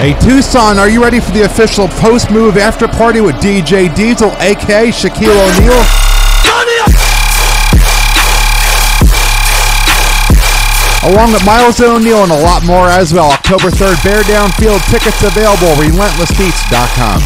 Hey Tucson, are you ready for the official post move after party with DJ Diesel, aka Shaquille O'Neal? Along with Myles O'Neal and a lot more as well. October 3rd, Bear Down Field. Tickets available. RelentlessBeats.com.